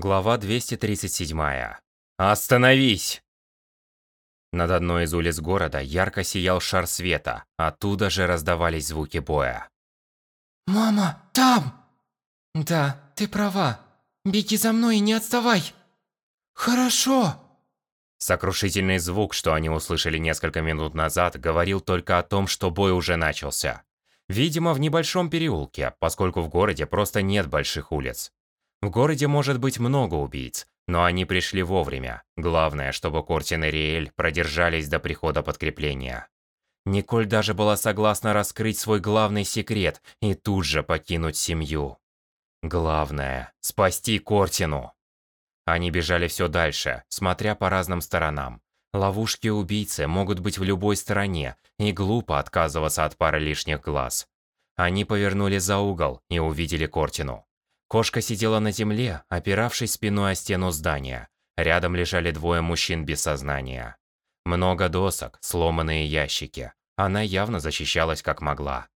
Глава 237. Остановись! Над одной из улиц города ярко сиял шар света, оттуда же раздавались звуки боя. «Мама, там!» «Да, ты права. Беги за мной и не отставай!» «Хорошо!» Сокрушительный звук, что они услышали несколько минут назад, говорил только о том, что бой уже начался. Видимо, в небольшом переулке, поскольку в городе просто нет больших улиц. В городе может быть много убийц, но они пришли вовремя. Главное, чтобы Кортин и Риэль продержались до прихода подкрепления. Николь даже была согласна раскрыть свой главный секрет и тут же покинуть семью. Главное – спасти Кортину. Они бежали все дальше, смотря по разным сторонам. Ловушки убийцы могут быть в любой стороне, и глупо отказываться от пары лишних глаз. Они повернули за угол и увидели Кортину. Кошка сидела на земле, опиравшись спиной о стену здания. Рядом лежали двое мужчин без сознания. Много досок, сломанные ящики. Она явно защищалась как могла.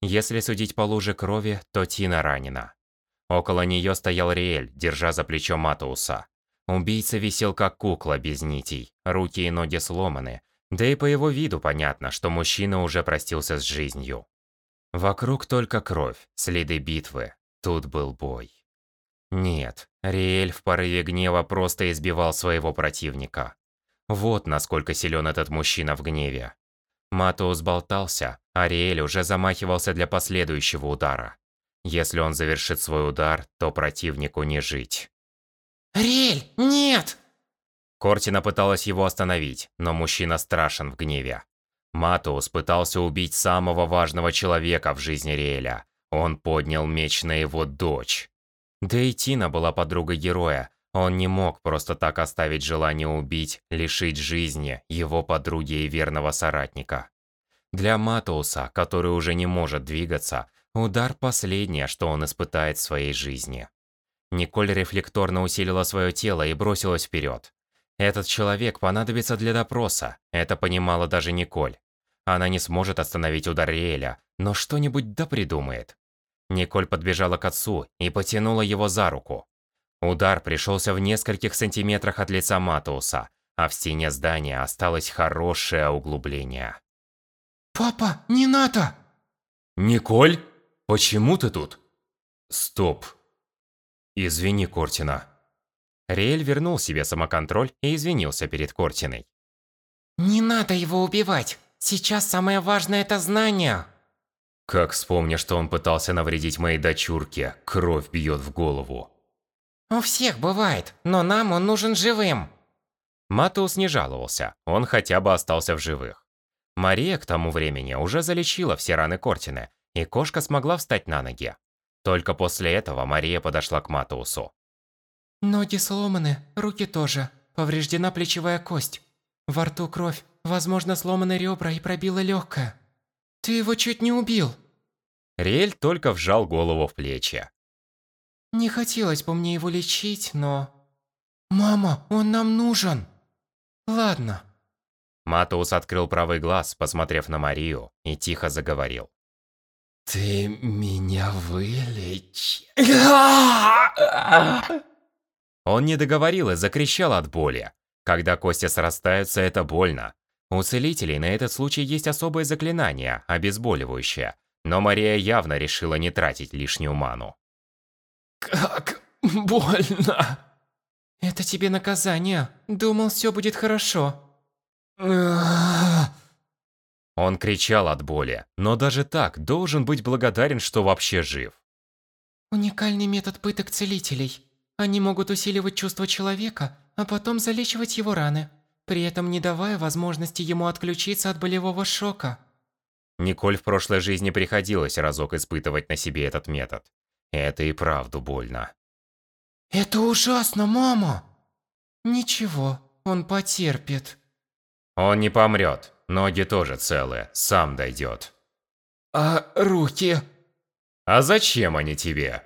Если судить по луже крови, то Тина ранена. Около нее стоял Риэль, держа за плечо Матуса. Убийца висел как кукла без нитей, руки и ноги сломаны, да и по его виду понятно, что мужчина уже простился с жизнью. Вокруг только кровь, следы битвы, Тут был бой. Нет, Риэль в порыве гнева просто избивал своего противника. Вот насколько силен этот мужчина в гневе. Матоус болтался, а Риэль уже замахивался для последующего удара. Если он завершит свой удар, то противнику не жить. «Риэль, нет!» Кортина пыталась его остановить, но мужчина страшен в гневе. Матоус пытался убить самого важного человека в жизни Риэля, он поднял меч на его дочь. Да и Тина была подругой героя. Он не мог просто так оставить желание убить, лишить жизни его подруги и верного соратника. Для Матоуса, который уже не может двигаться, удар последнее, что он испытает в своей жизни. Николь рефлекторно усилила свое тело и бросилась вперед. Этот человек понадобится для допроса, это понимала даже Николь. Она не сможет остановить удар Риэля, но что-нибудь да придумает. Николь подбежала к отцу и потянула его за руку. Удар пришелся в нескольких сантиметрах от лица Матуса, а в стене здания осталось хорошее углубление. «Папа, не надо!» «Николь? Почему ты тут?» «Стоп. Извини, Кортина». Риэль вернул себе самоконтроль и извинился перед Кортиной. «Не надо его убивать. Сейчас самое важное это знание». Как вспомню, что он пытался навредить моей дочурке, кровь бьет в голову. У всех бывает, но нам он нужен живым. Матус не жаловался, он хотя бы остался в живых. Мария к тому времени уже залечила все раны Кортины, и кошка смогла встать на ноги. Только после этого Мария подошла к Матусу. Ноги сломаны, руки тоже. Повреждена плечевая кость. Во рту кровь, возможно, сломаны ребра и пробило легкое. Ты его чуть не убил. Риэль только вжал голову в плечи. Не хотелось бы мне его лечить, но... Мама, он нам нужен. Ладно. Матус открыл правый глаз, посмотрев на Марию, и тихо заговорил. Ты меня вылечи. Он не договорил и закричал от боли. Когда кости срастаются, это больно. У целителей на этот случай есть особое заклинание, обезболивающее, но Мария явно решила не тратить лишнюю ману. «Как больно!» «Это тебе наказание. Думал, все будет хорошо». Он кричал от боли, но даже так должен быть благодарен, что вообще жив. Уникальный метод пыток целителей. Они могут усиливать чувства человека, а потом залечивать его раны при этом не давая возможности ему отключиться от болевого шока. Николь в прошлой жизни приходилось разок испытывать на себе этот метод. Это и правду больно. «Это ужасно, мама!» «Ничего, он потерпит». «Он не помрет. Ноги тоже целые. Сам дойдет». «А руки?» «А зачем они тебе?»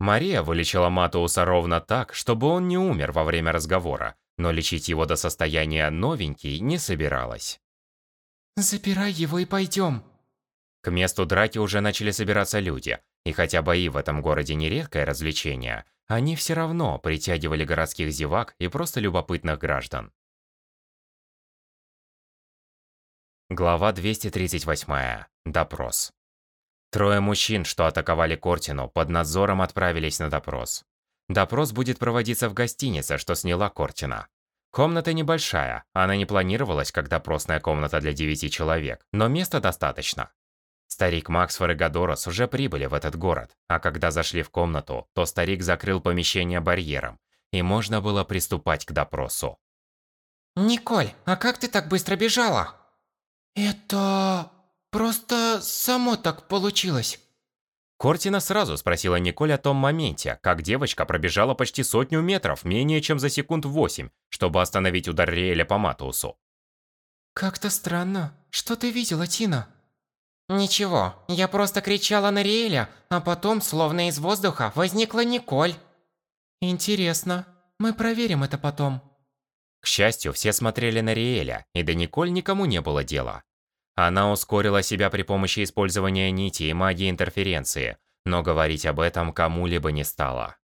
Мария вылечила Матуса ровно так, чтобы он не умер во время разговора, но лечить его до состояния новенький не собиралась. «Забирай его и пойдем». К месту драки уже начали собираться люди, и хотя бои в этом городе не редкое развлечение, они все равно притягивали городских зевак и просто любопытных граждан. Глава 238. Допрос. Трое мужчин, что атаковали Кортину, под надзором отправились на допрос. Допрос будет проводиться в гостинице, что сняла Кортина. Комната небольшая, она не планировалась как допросная комната для девяти человек, но места достаточно. Старик Максфор и Гадорос уже прибыли в этот город, а когда зашли в комнату, то старик закрыл помещение барьером, и можно было приступать к допросу. «Николь, а как ты так быстро бежала?» «Это... просто само так получилось». Кортина сразу спросила Николь о том моменте, как девочка пробежала почти сотню метров менее чем за секунд восемь, чтобы остановить удар Риэля по Матусу. «Как-то странно. Что ты видела, Тина?» Ничего, я просто кричала на Риэля, а потом, словно из воздуха, возникла Николь. Интересно. Мы проверим это потом. К счастью, все смотрели на Риэля, и до Николь никому не было дела. Она ускорила себя при помощи использования нити и магии интерференции, но говорить об этом кому-либо не стала.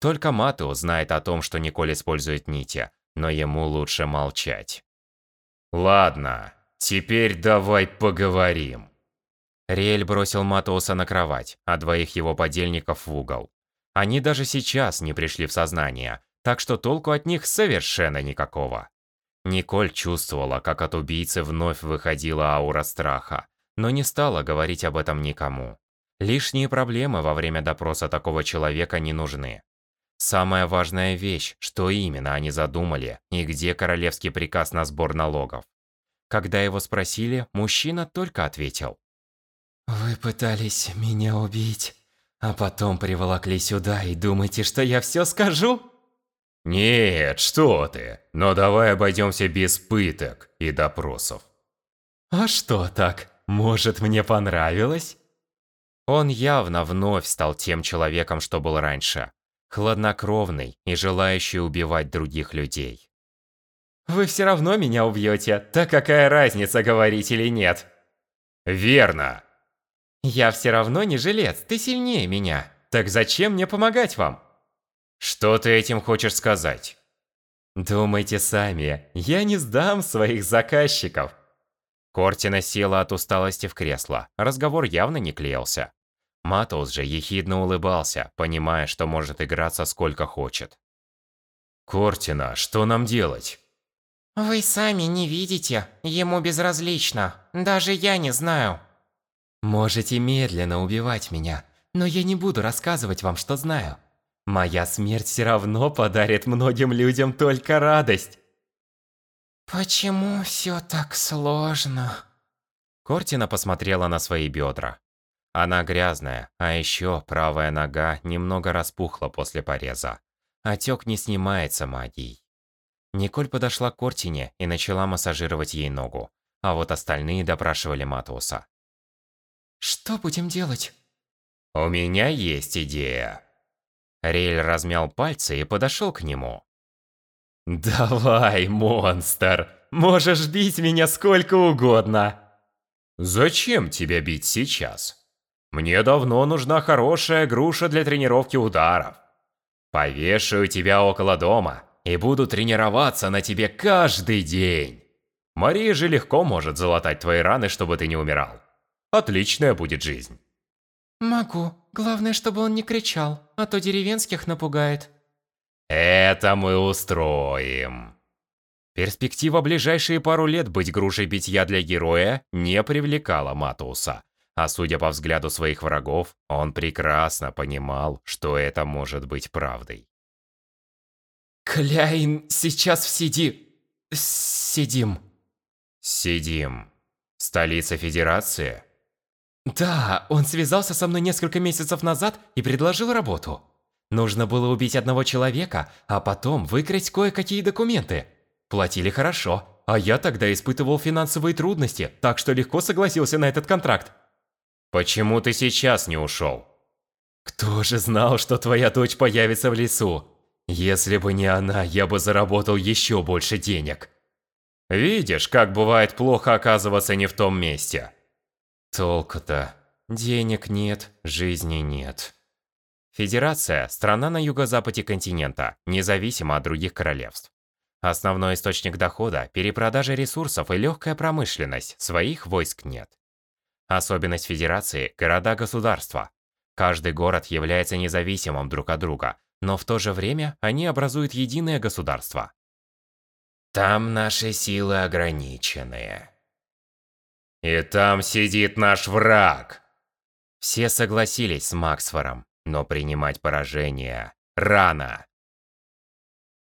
Только Мату знает о том, что Николь использует нити, но ему лучше молчать. «Ладно, теперь давай поговорим». Риэль бросил Матоуса на кровать, а двоих его подельников в угол. Они даже сейчас не пришли в сознание, так что толку от них совершенно никакого. Николь чувствовала, как от убийцы вновь выходила аура страха, но не стала говорить об этом никому. Лишние проблемы во время допроса такого человека не нужны. Самая важная вещь, что именно они задумали и где королевский приказ на сбор налогов. Когда его спросили, мужчина только ответил. Вы пытались меня убить, а потом приволокли сюда и думаете, что я все скажу? Нет, что ты. Но давай обойдемся без пыток и допросов. А что так? Может, мне понравилось? Он явно вновь стал тем человеком, что был раньше. Хладнокровный и желающий убивать других людей. Вы все равно меня убьете, так какая разница, говорить или нет? Верно. Я все равно не жилец, ты сильнее меня. Так зачем мне помогать вам? Что ты этим хочешь сказать? Думайте сами, я не сдам своих заказчиков. Кортина села от усталости в кресло. Разговор явно не клеился. Матус же ехидно улыбался, понимая, что может играться сколько хочет. «Кортина, что нам делать?» «Вы сами не видите, ему безразлично. Даже я не знаю». Можете медленно убивать меня, но я не буду рассказывать вам, что знаю. Моя смерть все равно подарит многим людям только радость. Почему все так сложно? Кортина посмотрела на свои бедра. Она грязная, а еще правая нога немного распухла после пореза. Отек не снимается магией. Николь подошла к Кортине и начала массажировать ей ногу, а вот остальные допрашивали Матуса. Что будем делать? У меня есть идея. Рель размял пальцы и подошел к нему. Давай, монстр, можешь бить меня сколько угодно. Зачем тебя бить сейчас? Мне давно нужна хорошая груша для тренировки ударов. Повешаю тебя около дома и буду тренироваться на тебе каждый день. Мария же легко может залатать твои раны, чтобы ты не умирал. Отличная будет жизнь. Могу. Главное, чтобы он не кричал, а то деревенских напугает. Это мы устроим. Перспектива ближайшие пару лет быть грушей битья для героя не привлекала Матуса. А судя по взгляду своих врагов, он прекрасно понимал, что это может быть правдой. Кляйн сейчас в сиди... сидим. Сидим. Столица Федерации? Да, он связался со мной несколько месяцев назад и предложил работу. Нужно было убить одного человека, а потом выкрасть кое-какие документы. Платили хорошо, а я тогда испытывал финансовые трудности, так что легко согласился на этот контракт. Почему ты сейчас не ушел? Кто же знал, что твоя дочь появится в лесу? Если бы не она, я бы заработал еще больше денег. Видишь, как бывает плохо оказываться не в том месте. Толку-то. Денег нет, жизни нет. Федерация – страна на юго-западе континента, независимо от других королевств. Основной источник дохода – перепродажа ресурсов и легкая промышленность, своих войск нет. Особенность Федерации – города-государства. Каждый город является независимым друг от друга, но в то же время они образуют единое государство. Там наши силы ограниченные. И там сидит наш враг. Все согласились с Максфором, но принимать поражение рано.